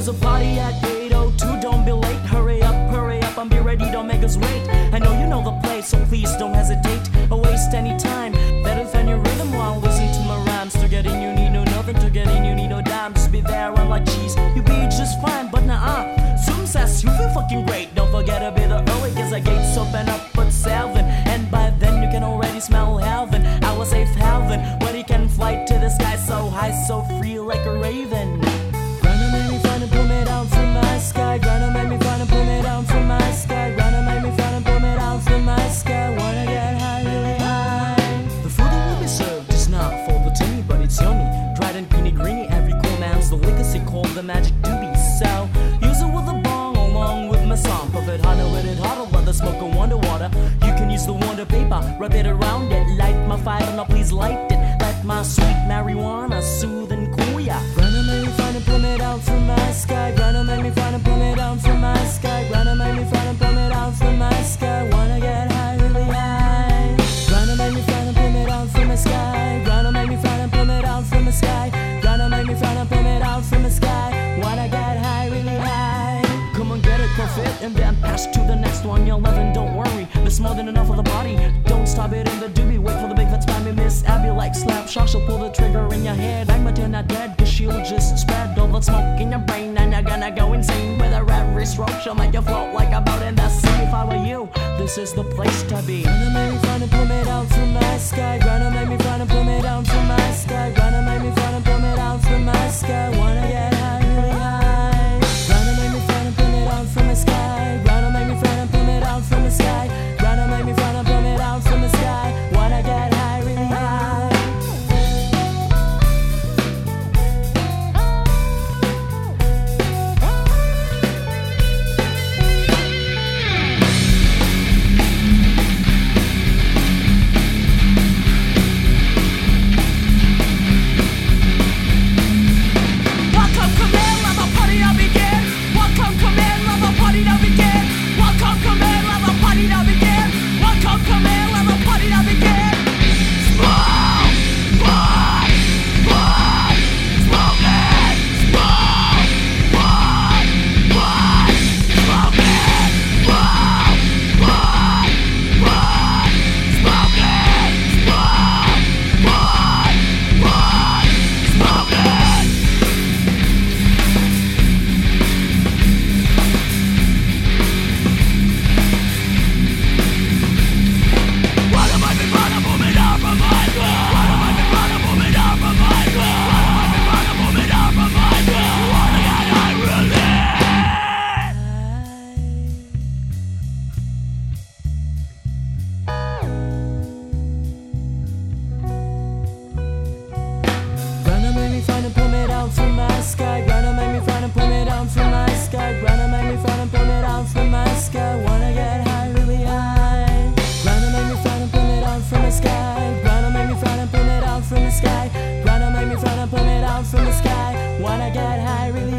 There's a party at 802, don't be late. Hurry up, hurry up, and be ready, don't make us wait. I know you know the place, so please don't hesitate or waste any time. Better find your rhythm while listening to my rhymes. To get in, you need no nothing, to get in, you need no dime. Just be there and like cheese, you be just fine, but nah uh. Zoom says you feel fucking great. Don't forget to be the early, cause the gates open up at harder, smoke a wonder water. You can use the wonder paper, rub it around it. Light my fire, and now please light it. Let my sweet marijuana soothe and cool ya. Gonna make and pull me down from my sky. To the next one. You're loving, don't worry. There's more than enough of the body. Don't stop it in the doobie. Wait for the big fat spammy Miss Abby like slap shot. She'll pull the trigger in your head. I'm a not dead, cause she'll just spread all the smoke in your brain. And you're gonna go insane with her every stroke. She'll make you float like a boat in the sea. If I were you, this is the place to be. And pull me down from Wanna get high, really high. Make me and pull me down from the sky. Make me and pull me down from the sky. Make me and pull me down from the sky. Wanna get high, really.